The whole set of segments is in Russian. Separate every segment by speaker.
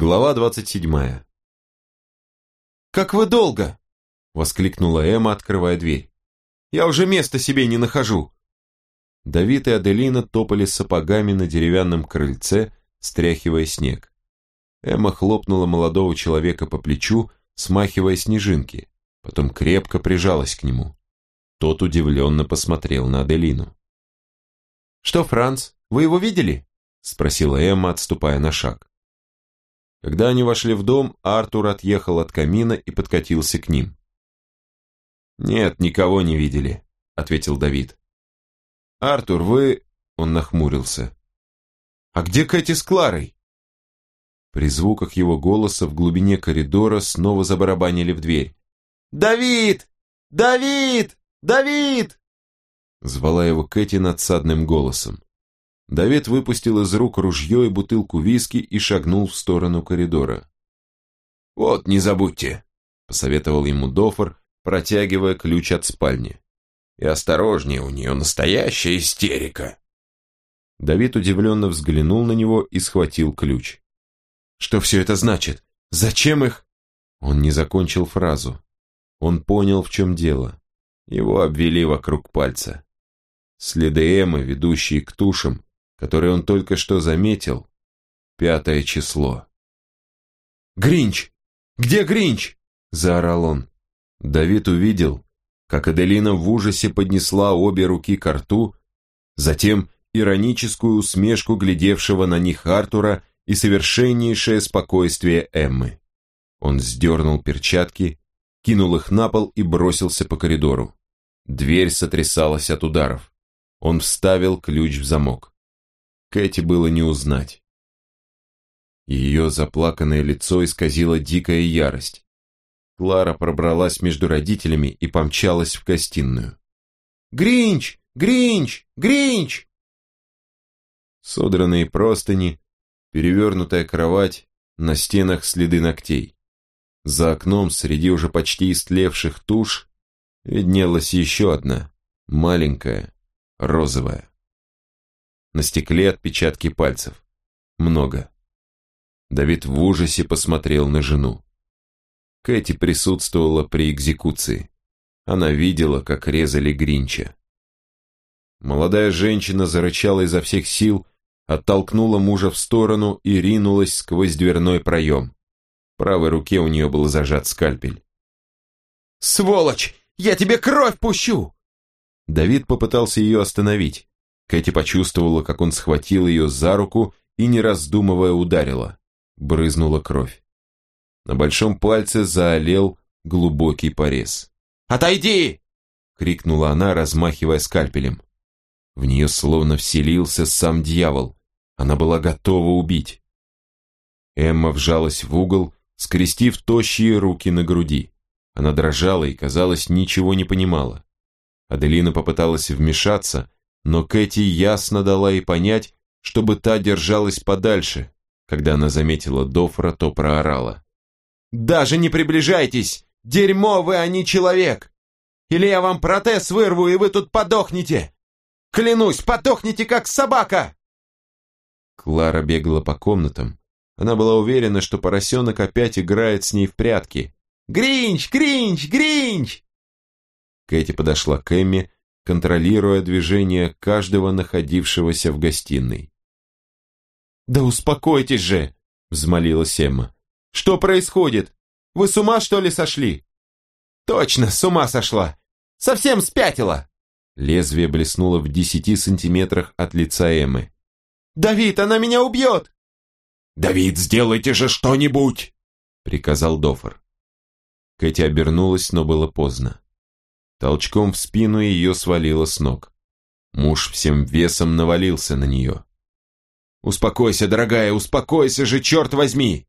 Speaker 1: Глава двадцать седьмая.
Speaker 2: «Как вы долго?»
Speaker 1: — воскликнула Эмма, открывая дверь.
Speaker 2: «Я уже места себе не нахожу!»
Speaker 1: Давид и Аделина топали сапогами на деревянном крыльце, стряхивая снег. Эмма хлопнула молодого человека по плечу, смахивая снежинки, потом крепко прижалась к нему. Тот удивленно посмотрел на Аделину.
Speaker 2: «Что, Франц, вы его видели?» — спросила Эмма, отступая на шаг.
Speaker 1: Когда они вошли в дом, Артур отъехал от камина и подкатился к ним. «Нет, никого не видели», — ответил Давид. «Артур, вы...» — он нахмурился.
Speaker 2: «А где Кэти с Кларой?»
Speaker 1: При звуках его голоса в глубине коридора снова забарабанили в дверь.
Speaker 2: «Давид! Давид! Давид!»
Speaker 1: Звала его Кэти надсадным голосом. Давид выпустил из рук ружье и бутылку виски и шагнул в сторону коридора.
Speaker 3: «Вот, не забудьте», —
Speaker 1: посоветовал ему Дофор, протягивая ключ от спальни.
Speaker 3: «И осторожнее, у нее настоящая истерика».
Speaker 1: Давид удивленно взглянул на него и схватил ключ.
Speaker 2: «Что все это значит? Зачем их?»
Speaker 1: Он не закончил фразу. Он понял, в чем дело. Его обвели вокруг пальца. Следы Эммы, ведущие к тушам, который он только что заметил, пятое число.
Speaker 2: «Гринч! Где Гринч?» – заорал он.
Speaker 1: Давид увидел, как Аделина в ужасе поднесла обе руки к рту, затем ироническую усмешку глядевшего на них Артура и совершеннейшее спокойствие Эммы. Он сдернул перчатки, кинул их на пол и бросился по коридору. Дверь сотрясалась от ударов. Он вставил ключ в замок. Кэти было не узнать. Ее заплаканное лицо исказило дикая ярость. Клара пробралась между родителями и помчалась в гостиную.
Speaker 2: «Гринч! Гринч! Гринч!»
Speaker 1: Содранные простыни, перевернутая кровать, на стенах следы ногтей. За окном, среди уже почти истлевших туш, виднелась еще одна, маленькая, розовая. На стекле отпечатки пальцев. Много. Давид в ужасе посмотрел на жену. Кэти присутствовала при экзекуции. Она видела, как резали Гринча. Молодая женщина зарычала изо всех сил, оттолкнула мужа в сторону и ринулась сквозь дверной проем. В правой руке у нее был зажат скальпель.
Speaker 2: «Сволочь! Я тебе кровь пущу!»
Speaker 1: Давид попытался ее остановить. Кэти почувствовала, как он схватил ее за руку и, не раздумывая, ударила. Брызнула кровь. На большом пальце заолел глубокий порез.
Speaker 2: «Отойди!» — крикнула она, размахивая скальпелем.
Speaker 1: В нее словно вселился сам дьявол. Она была готова убить. Эмма вжалась в угол, скрестив тощие руки на груди. Она дрожала и, казалось, ничего не понимала. Аделина попыталась вмешаться, но Кэти ясно дала ей понять, чтобы та держалась подальше. Когда она заметила Дофра, то проорала.
Speaker 2: «Даже не приближайтесь! Дерьмо вы, а не человек! Или я вам протез вырву, и вы тут подохнете! Клянусь, подохнете, как собака!»
Speaker 1: Клара бегала по комнатам. Она была уверена, что поросенок опять играет с ней в прятки.
Speaker 2: «Гринч! Гринч! Гринч!»
Speaker 1: Кэти подошла к Эмме контролируя движение каждого находившегося в гостиной.
Speaker 2: «Да успокойтесь же!» — взмолилась Эмма. «Что происходит? Вы с ума, что ли, сошли?» «Точно, с ума сошла! Совсем спятила!»
Speaker 1: Лезвие блеснуло в десяти сантиметрах от лица Эммы.
Speaker 2: «Давид, она меня убьет!»
Speaker 3: «Давид, сделайте же что-нибудь!»
Speaker 1: — приказал Дофор. Кэти обернулась, но было поздно. Толчком в спину ее свалило с ног. Муж всем весом навалился на нее.
Speaker 2: «Успокойся, дорогая, успокойся же, черт возьми!»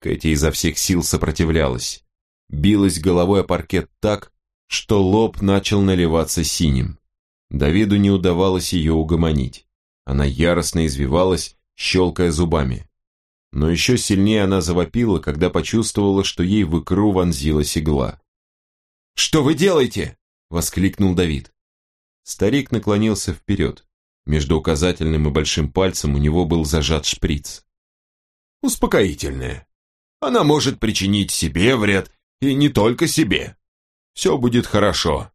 Speaker 1: Кэти изо всех сил сопротивлялась. Билась головой о паркет так, что лоб начал наливаться синим. Давиду не удавалось ее угомонить. Она яростно извивалась, щелкая зубами. Но еще сильнее она завопила, когда почувствовала, что ей в икру вонзилась игла.
Speaker 2: «Что вы делаете?» – воскликнул Давид.
Speaker 1: Старик наклонился вперед. Между указательным и большим пальцем у него был зажат шприц.
Speaker 3: Успокоительное. Она может причинить себе вред, и не только себе. Все будет хорошо.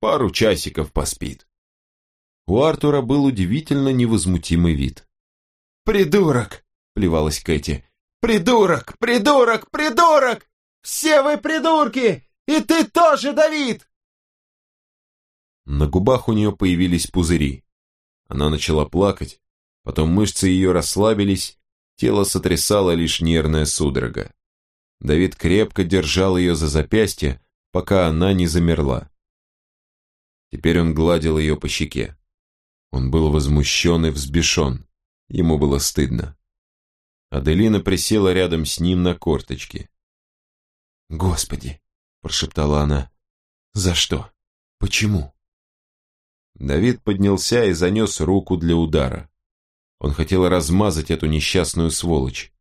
Speaker 3: Пару часиков поспит.
Speaker 1: У Артура был удивительно невозмутимый вид.
Speaker 2: «Придурок!» – плевалась Кэти. «Придурок! Придурок! Придурок! Все вы придурки! И ты тоже, Давид!»
Speaker 1: На губах у нее появились пузыри. Она начала плакать, потом мышцы ее расслабились, тело сотрясало лишь нервная судорога. Давид крепко держал ее за запястье, пока она не замерла. Теперь он гладил ее по щеке. Он был возмущен и взбешен. Ему было стыдно. Аделина присела рядом с ним на корточки.
Speaker 2: «Господи!» – прошептала она. «За что? Почему?»
Speaker 1: Давид поднялся и занес руку для удара. Он хотел размазать эту несчастную сволочь,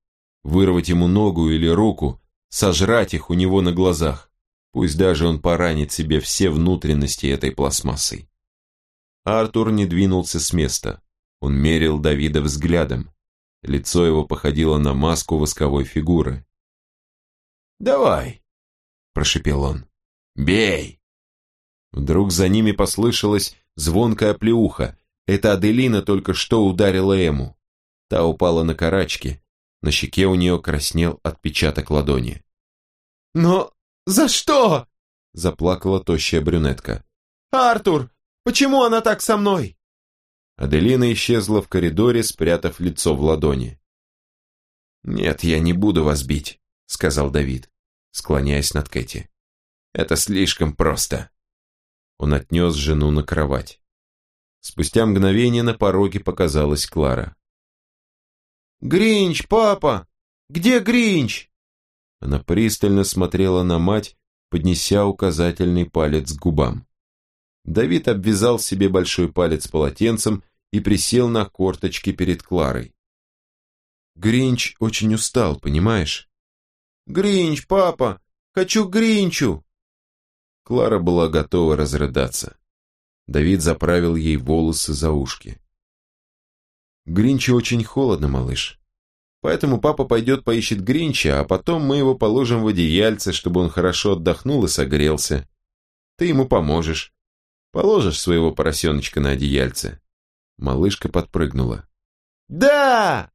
Speaker 1: вырвать ему ногу или руку, сожрать их у него на глазах. Пусть даже он поранит себе все внутренности этой пластмассой. Артур не двинулся с места. Он мерил Давида взглядом. Лицо его походило на маску восковой фигуры.
Speaker 3: «Давай!» – прошепел он. «Бей!»
Speaker 1: Вдруг за ними послышалось звонкая плеуха. Это Аделина только что ударила Эму. Та упала на карачки. На щеке у нее краснел отпечаток ладони.
Speaker 2: «Но за что?»
Speaker 1: – заплакала тощая брюнетка.
Speaker 2: «Артур, почему она так со мной?»
Speaker 1: Аделина исчезла в коридоре, спрятав лицо в ладони. «Нет, я не буду вас бить», — сказал Давид, склоняясь над Кэти. «Это слишком просто». Он отнес жену на кровать. Спустя мгновение на пороге показалась Клара.
Speaker 2: «Гринч, папа! Где Гринч?»
Speaker 1: Она пристально смотрела на мать, поднеся указательный палец к губам. Давид обвязал себе большой палец полотенцем и присел на корточки перед Кларой. Гринч очень устал, понимаешь?
Speaker 2: «Гринч, папа! Хочу Гринчу!»
Speaker 1: Клара была готова разрыдаться. Давид заправил ей волосы за ушки. «Гринчу очень холодно, малыш. Поэтому папа пойдет поищет Гринча, а потом мы его положим в одеяльце, чтобы он хорошо отдохнул и согрелся. Ты ему поможешь. Положишь своего поросеночка на одеяльце. Малышка подпрыгнула.
Speaker 2: «Да!»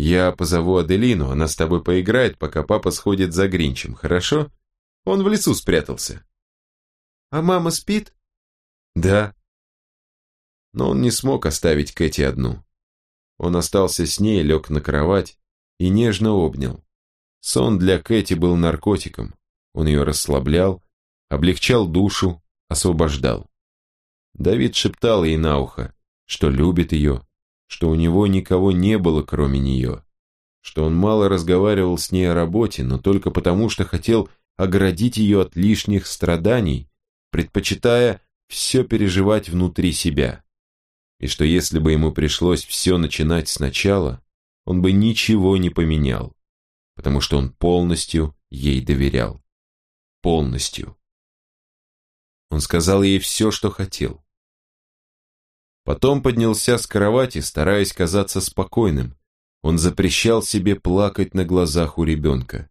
Speaker 1: «Я позову Аделину, она с тобой поиграет, пока папа сходит за Гринчем, хорошо? Он в лесу спрятался».
Speaker 2: «А мама спит?»
Speaker 1: «Да». Но он не смог оставить Кэти одну. Он остался с ней, лег на кровать и нежно обнял. Сон для Кэти был наркотиком. Он ее расслаблял, облегчал душу, освобождал. Давид шептал ей на ухо, что любит ее, что у него никого не было, кроме нее, что он мало разговаривал с ней о работе, но только потому, что хотел оградить ее от лишних страданий, предпочитая все переживать внутри себя. И что если бы ему пришлось все начинать сначала, он бы ничего не поменял, потому что он полностью ей доверял. Полностью. Он сказал ей все, что хотел. Потом поднялся с кровати, стараясь казаться спокойным. Он запрещал себе плакать на глазах у ребенка.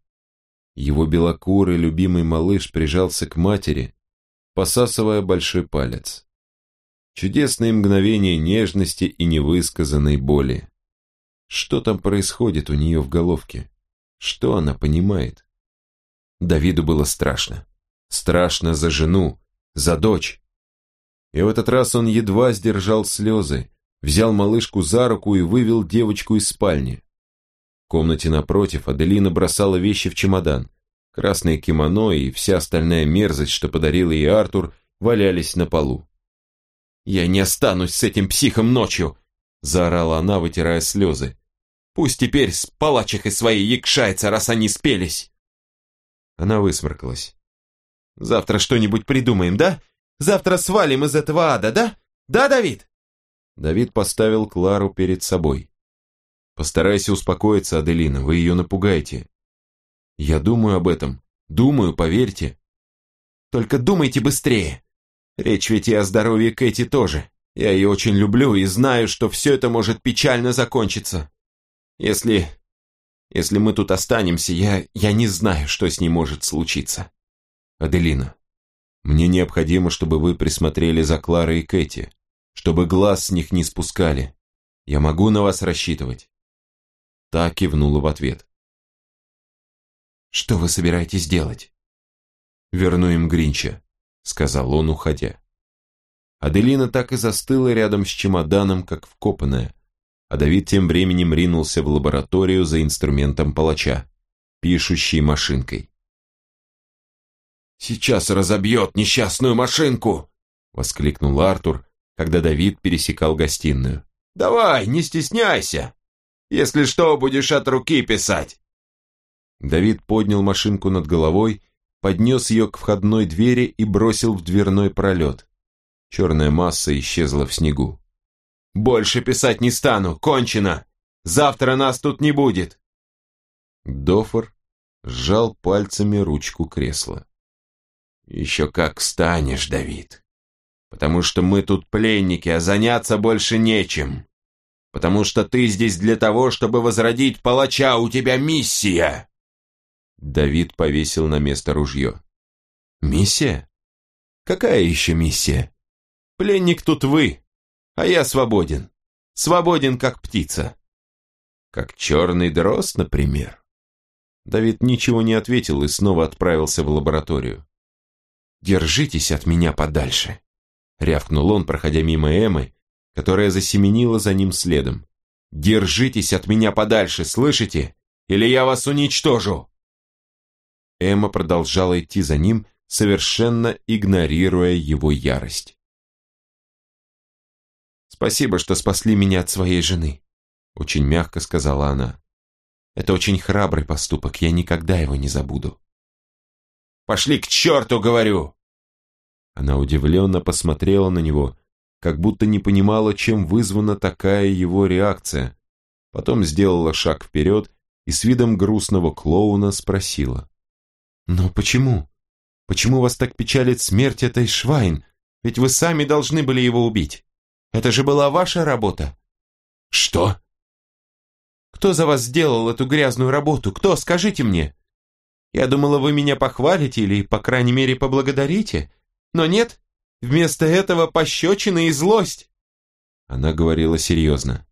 Speaker 1: Его белокурый любимый малыш прижался к матери, посасывая большой палец. Чудесные мгновения нежности и невысказанной боли. Что там происходит у нее в головке? Что она понимает? Давиду было страшно. Страшно за жену, за дочь. И в этот раз он едва сдержал слезы, взял малышку за руку и вывел девочку из спальни. В комнате напротив Аделина бросала вещи в чемодан. Красное кимоно и вся остальная мерзость, что подарил ей Артур, валялись на полу. «Я не останусь с этим психом ночью!» заорала она, вытирая слезы. «Пусть теперь с палачихой своей якшается, раз они спелись!» Она высморкалась. «Завтра что-нибудь придумаем, да? Завтра свалим из этого ада, да? Да, Давид?» Давид поставил Клару перед собой. «Постарайся успокоиться, Аделина, вы ее напугаете». «Я думаю об этом. Думаю, поверьте». «Только думайте быстрее. Речь ведь и о здоровье Кэти тоже. Я ее очень люблю и знаю, что все это может печально закончиться. Если...
Speaker 2: Если мы тут останемся, я, я не знаю, что с ней может случиться.
Speaker 1: Аделина, мне необходимо, чтобы вы присмотрели за Кларой и Кэти, чтобы глаз с них не спускали. Я могу на вас рассчитывать?» Та кивнула в ответ.
Speaker 2: «Что вы собираетесь делать?»
Speaker 1: «Верну им Гринча», — сказал он, уходя. Аделина так и застыла рядом с чемоданом, как вкопанная, а Давид тем временем ринулся в лабораторию за инструментом палача, пишущей машинкой.
Speaker 3: «Сейчас разобьет несчастную машинку!» — воскликнул Артур, когда Давид пересекал гостиную. «Давай, не стесняйся! Если что, будешь от руки писать!»
Speaker 1: Давид поднял машинку над головой, поднес ее к входной двери и бросил в дверной пролет. Черная масса исчезла в снегу.
Speaker 2: «Больше писать не стану, кончено! Завтра нас тут не будет!»
Speaker 1: Дофор сжал пальцами ручку кресла.
Speaker 3: «Еще как станешь, Давид! Потому что мы тут пленники, а заняться больше нечем! Потому что ты здесь для того, чтобы возродить палача, у тебя миссия!»
Speaker 1: Давид повесил на место ружье.
Speaker 2: «Миссия? Какая еще миссия? Пленник тут вы, а я свободен. Свободен, как птица. Как черный дрозд, например.
Speaker 1: Давид ничего не ответил и снова отправился в лабораторию.
Speaker 2: «Держитесь от меня подальше», — рявкнул он, проходя мимо Эммы, которая засеменила за ним следом. «Держитесь от меня подальше, слышите? Или я вас уничтожу!»
Speaker 1: Эмма продолжала идти за ним, совершенно игнорируя его ярость.
Speaker 2: «Спасибо, что спасли меня от своей жены», — очень мягко сказала она. «Это очень храбрый поступок, я никогда его не забуду». «Пошли к черту, говорю!»
Speaker 1: Она удивленно посмотрела на него, как будто не понимала, чем вызвана такая его реакция. Потом сделала шаг вперед и с видом грустного клоуна спросила. «Но почему? Почему вас так печалит смерть этой Швайн? Ведь вы сами должны были его убить». Это же была ваша работа.
Speaker 3: Что?
Speaker 2: Кто за вас сделал эту грязную работу? Кто? Скажите мне. Я думала, вы меня похвалите или, по крайней мере, поблагодарите. Но нет, вместо этого пощечина и злость.
Speaker 1: Она говорила серьезно.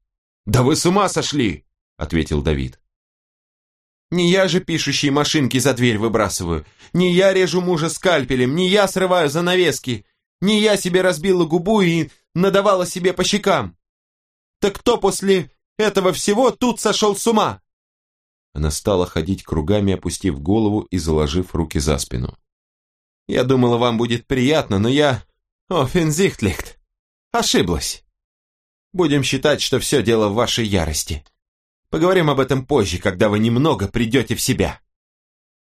Speaker 2: «Да вы с ума сошли!» — ответил Давид. «Не я же пишущие машинки за дверь выбрасываю, не я режу мужа скальпелем, не я срываю занавески, не я себе разбила губу и надавала себе по щекам. Так кто после этого всего тут сошел с ума?
Speaker 1: Она стала ходить кругами, опустив голову и заложив руки за спину.
Speaker 2: Я думала, вам будет приятно, но я... О, Фензихтлихт! Ошиблась. Будем считать, что все дело в вашей ярости. Поговорим об этом позже, когда вы немного придете в себя.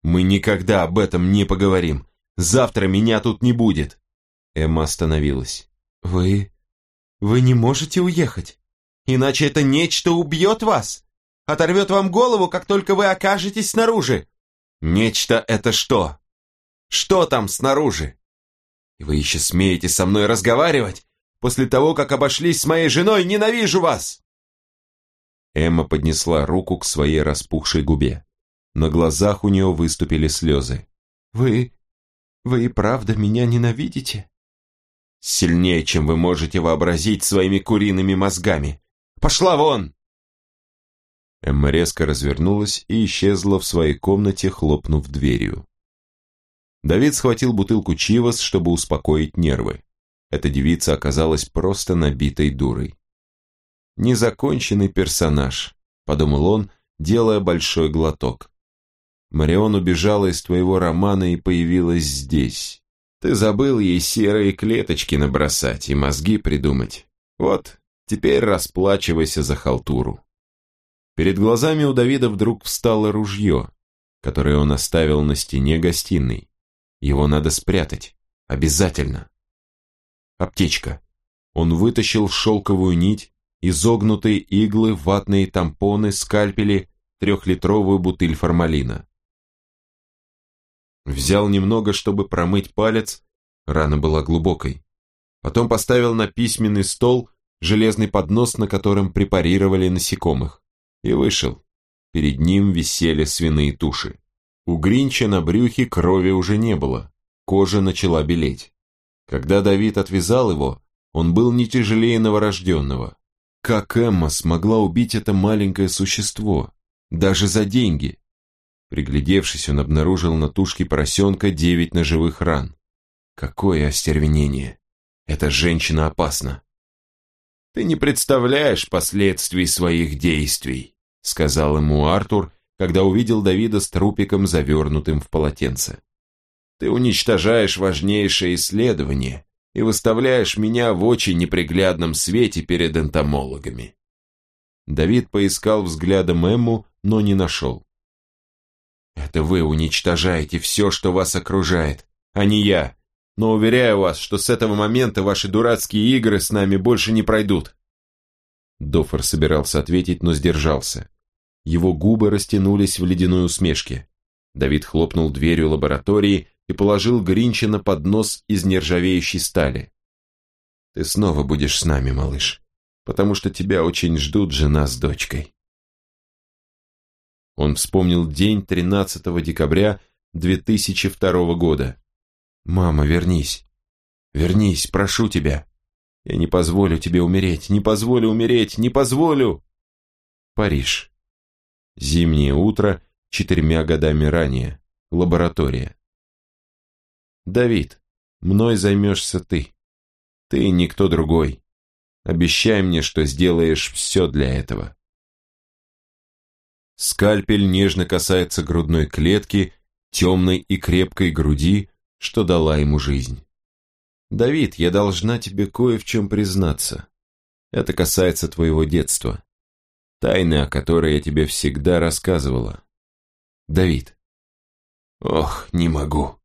Speaker 3: Мы никогда об этом не поговорим. Завтра меня тут не будет.
Speaker 1: Эмма остановилась.
Speaker 2: Вы вы не можете уехать, иначе это нечто убьет вас, оторвет вам голову, как только вы окажетесь снаружи. Нечто это что? Что там снаружи? И вы еще смеете со мной разговаривать? После того, как обошлись с моей женой, ненавижу вас!»
Speaker 1: Эмма поднесла руку к своей распухшей губе. На глазах у нее выступили слезы.
Speaker 2: «Вы... вы и правда меня ненавидите?» Сильнее, чем вы можете вообразить своими куриными мозгами. Пошла вон!»
Speaker 1: Эмма резко развернулась и исчезла в своей комнате, хлопнув дверью. Давид схватил бутылку Чивас, чтобы успокоить нервы. Эта девица оказалась просто набитой дурой. «Незаконченный персонаж», — подумал он, делая большой глоток. «Марион убежала из твоего романа и появилась здесь. Ты забыл ей серые клеточки набросать и мозги придумать. Вот, теперь расплачивайся за халтуру. Перед глазами у Давида вдруг встало ружье, которое он оставил на стене гостиной. Его надо спрятать. Обязательно. Аптечка. Он вытащил шелковую нить, изогнутые иглы, ватные тампоны, скальпели, трехлитровую бутыль формалина. Взял немного, чтобы промыть палец, рана была глубокой. Потом поставил на письменный стол железный поднос, на котором препарировали насекомых, и вышел. перед ним висели свиные туши. У Гринча на брюхе крови уже не было, кожа начала белеть. Когда Давид отвязал его, он был не тяжелее новорожденного. Как Эмма смогла убить это маленькое существо? Даже за деньги. Приглядевшись, он обнаружил на тушке поросенка девять ножевых ран. Какое остервенение! Эта женщина опасна. «Ты не представляешь последствий своих действий», сказал ему Артур, когда увидел Давида с трупиком, завернутым в полотенце. «Ты уничтожаешь важнейшее исследование и выставляешь меня в очень неприглядном свете перед энтомологами». Давид поискал взглядом Эмму, но не нашел. «Это вы уничтожаете все, что вас окружает, а не я», но уверяю вас, что с этого момента ваши дурацкие игры с нами больше не пройдут». Доффер собирался ответить, но сдержался. Его губы растянулись в ледяной усмешке. Давид хлопнул дверью лаборатории и положил Гринча на поднос из нержавеющей стали. «Ты снова будешь с нами, малыш, потому что тебя очень ждут жена с дочкой». Он вспомнил день 13 декабря 2002 года. «Мама, вернись! Вернись, прошу тебя! Я не позволю тебе умереть, не позволю умереть, не позволю!» Париж. Зимнее утро четырьмя годами ранее. Лаборатория. «Давид, мной займешься ты. Ты никто другой. Обещай мне, что сделаешь все для этого». Скальпель нежно касается грудной клетки, темной и крепкой груди, что дала ему жизнь. «Давид, я должна тебе кое в чем признаться. Это касается твоего детства. Тайны, о которой я тебе всегда рассказывала. Давид». «Ох, не могу».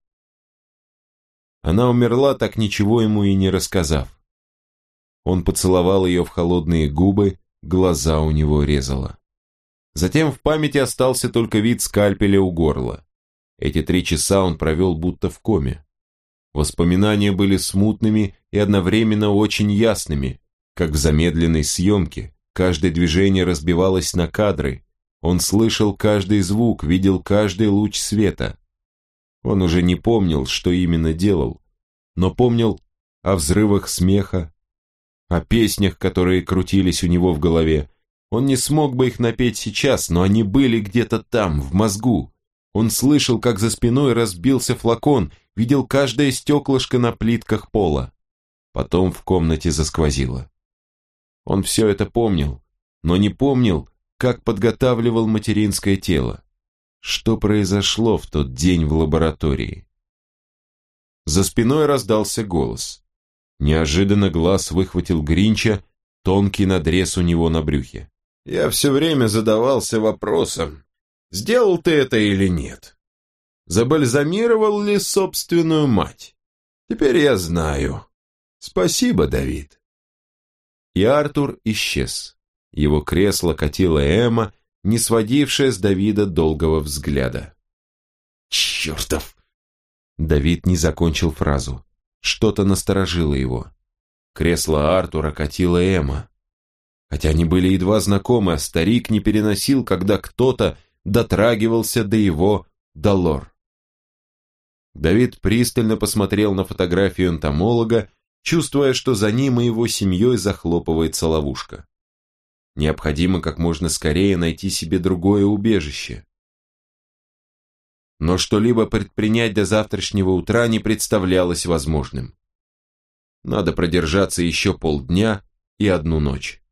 Speaker 1: Она умерла, так ничего ему и не рассказав. Он поцеловал ее в холодные губы, глаза у него резало. Затем в памяти остался только вид скальпеля у горла. Эти три часа он провел будто в коме. Воспоминания были смутными и одновременно очень ясными, как в замедленной съемке. Каждое движение разбивалось на кадры. Он слышал каждый звук, видел каждый луч света. Он уже не помнил, что именно делал, но помнил о взрывах смеха, о песнях, которые крутились у него в голове. Он не смог бы их напеть сейчас, но они были где-то там, в мозгу. Он слышал, как за спиной разбился флакон, видел каждое стеклышко на плитках пола. Потом в комнате засквозило. Он все это помнил, но не помнил, как подготавливал материнское тело. Что произошло в тот день в лаборатории? За спиной раздался голос. Неожиданно глаз выхватил Гринча, тонкий надрез у него на брюхе. «Я все время задавался вопросом, Сделал ты это или нет? Забальзамировал ли собственную мать? Теперь я знаю. Спасибо, Давид. И Артур исчез. Его кресло катила Эмма, не сводившая с Давида долгого взгляда. «Чертов!» Давид не закончил фразу. Что-то насторожило его. Кресло Артура катила Эмма. Хотя они были едва знакомы, а старик не переносил, когда кто-то дотрагивался до его долор. Давид пристально посмотрел на фотографию энтомолога, чувствуя, что за ним и его семьей захлопывается ловушка. Необходимо как можно скорее найти себе другое убежище. Но что-либо предпринять до завтрашнего утра не представлялось возможным. Надо продержаться еще полдня и одну ночь.